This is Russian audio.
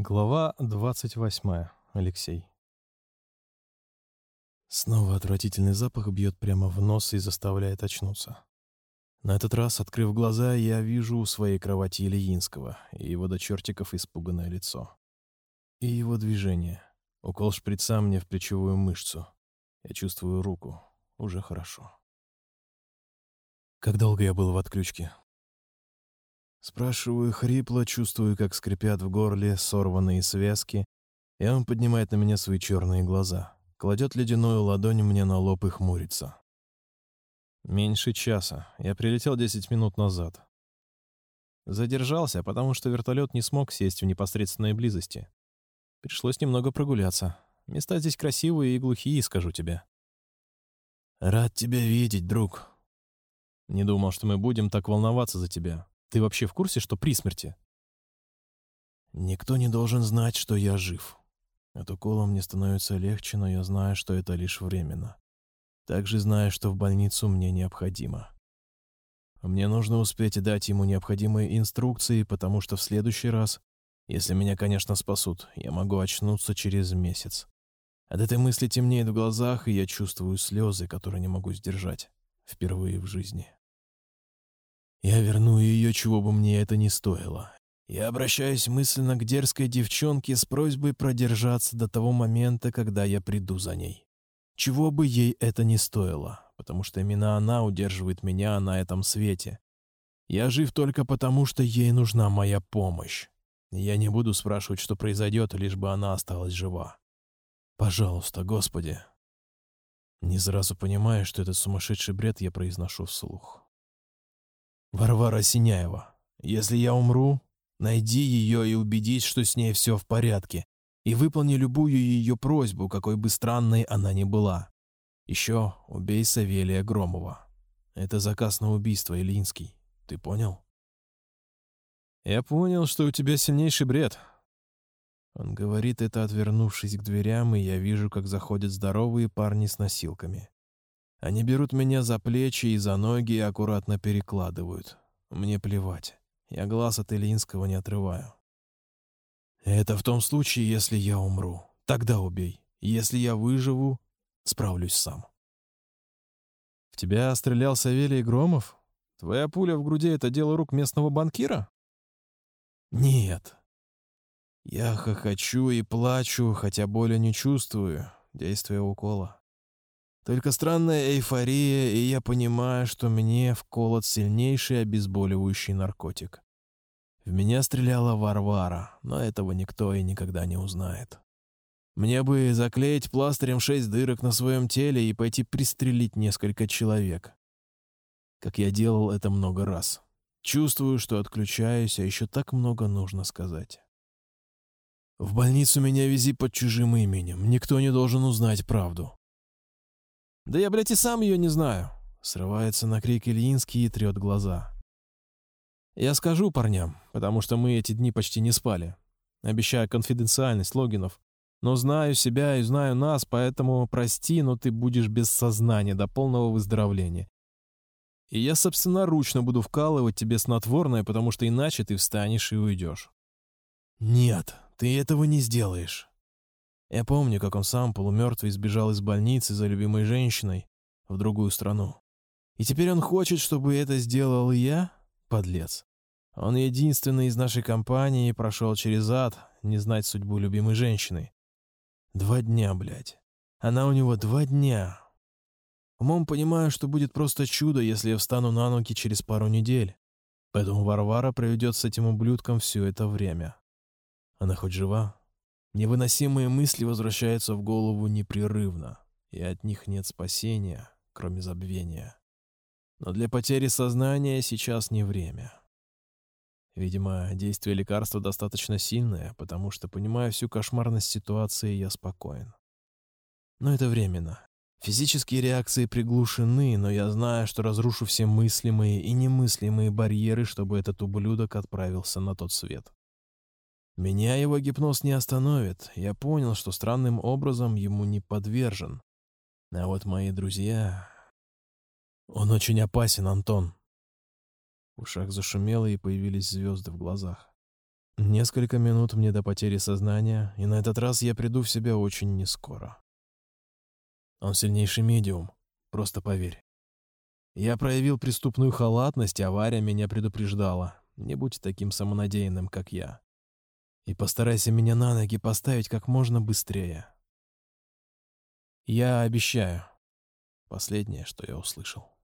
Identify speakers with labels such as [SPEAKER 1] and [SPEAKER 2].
[SPEAKER 1] Глава 28. Алексей. Снова отвратительный запах бьет прямо в нос и заставляет очнуться. На этот раз, открыв глаза, я вижу у своей кровати Ильинского и его до чертиков испуганное лицо. И его движение. Укол шприца мне в плечевую мышцу. Я чувствую руку. Уже хорошо. Как долго я был в отключке? Спрашиваю хрипло, чувствую, как скрипят в горле сорванные связки, и он поднимает на меня свои черные глаза, кладет ледяную ладонь мне на лоб и хмурится. Меньше часа. Я прилетел 10 минут назад. Задержался, потому что вертолет не смог сесть в непосредственной близости. Пришлось немного прогуляться. Места здесь красивые и глухие, скажу тебе. Рад тебя видеть, друг. Не думал, что мы будем так волноваться за тебя. Ты вообще в курсе, что при смерти? Никто не должен знать, что я жив. От укола мне становится легче, но я знаю, что это лишь временно. Также знаю, что в больницу мне необходимо. Мне нужно успеть дать ему необходимые инструкции, потому что в следующий раз, если меня, конечно, спасут, я могу очнуться через месяц. От этой мысли темнеет в глазах, и я чувствую слезы, которые не могу сдержать. Впервые в жизни. Я верну ее, чего бы мне это ни стоило. Я обращаюсь мысленно к дерзкой девчонке с просьбой продержаться до того момента, когда я приду за ней. Чего бы ей это ни стоило, потому что именно она удерживает меня на этом свете. Я жив только потому, что ей нужна моя помощь. Я не буду спрашивать, что произойдет, лишь бы она осталась жива. Пожалуйста, Господи. Не сразу понимая, что этот сумасшедший бред я произношу вслух. Варвара Синяева, если я умру, найди ее и убедись, что с ней все в порядке, и выполни любую ее просьбу, какой бы странной она ни была. Еще убей Савелия Громова. Это заказ на убийство, Ильинский. Ты понял? Я понял, что у тебя сильнейший бред. Он говорит это, отвернувшись к дверям, и я вижу, как заходят здоровые парни с носилками. Они берут меня за плечи и за ноги и аккуратно перекладывают. Мне плевать. Я глаз от Ильинского не отрываю. Это в том случае, если я умру. Тогда убей. Если я выживу, справлюсь сам. В тебя стрелял Савелий Громов? Твоя пуля в груди — это дело рук местного банкира? Нет. Я хохочу и плачу, хотя боли не чувствую. Действие укола. Только странная эйфория, и я понимаю, что мне вколот сильнейший обезболивающий наркотик. В меня стреляла Варвара, но этого никто и никогда не узнает. Мне бы заклеить пластырем шесть дырок на своем теле и пойти пристрелить несколько человек. Как я делал это много раз. Чувствую, что отключаюсь, а еще так много нужно сказать. В больницу меня вези под чужим именем. Никто не должен узнать правду. Да я, блядь, и сам ее не знаю. Срывается на крик Ильинский и трет глаза. Я скажу парням, потому что мы эти дни почти не спали. Обещаю конфиденциальность логинов. Но знаю себя и знаю нас, поэтому прости, но ты будешь без сознания до полного выздоровления. И я собственноручно буду вкалывать тебе снотворное, потому что иначе ты встанешь и уйдешь. Нет, ты этого не сделаешь. Я помню, как он сам полумертвый сбежал из больницы за любимой женщиной в другую страну. И теперь он хочет, чтобы это сделал я? Подлец. Он единственный из нашей компании прошел через ад, не знать судьбу любимой женщины. Два дня, блядь. Она у него два дня. Умом понимаю, что будет просто чудо, если я встану на ноги через пару недель. Поэтому Варвара проведет с этим ублюдком все это время. Она хоть жива? Невыносимые мысли возвращаются в голову непрерывно, и от них нет спасения, кроме забвения. Но для потери сознания сейчас не время. Видимо, действие лекарства достаточно сильное, потому что, понимая всю кошмарность ситуации, я спокоен. Но это временно. Физические реакции приглушены, но я знаю, что разрушу все мыслимые и немыслимые барьеры, чтобы этот ублюдок отправился на тот свет. Меня его гипноз не остановит. Я понял, что странным образом ему не подвержен. А вот мои друзья... Он очень опасен, Антон. В ушах зашумело, и появились звезды в глазах. Несколько минут мне до потери сознания, и на этот раз я приду в себя очень нескоро. Он сильнейший медиум, просто поверь. Я проявил преступную халатность, авария меня предупреждала. Не будь таким самонадеянным, как я. И постарайся меня на ноги поставить как можно быстрее. Я обещаю. Последнее, что я услышал.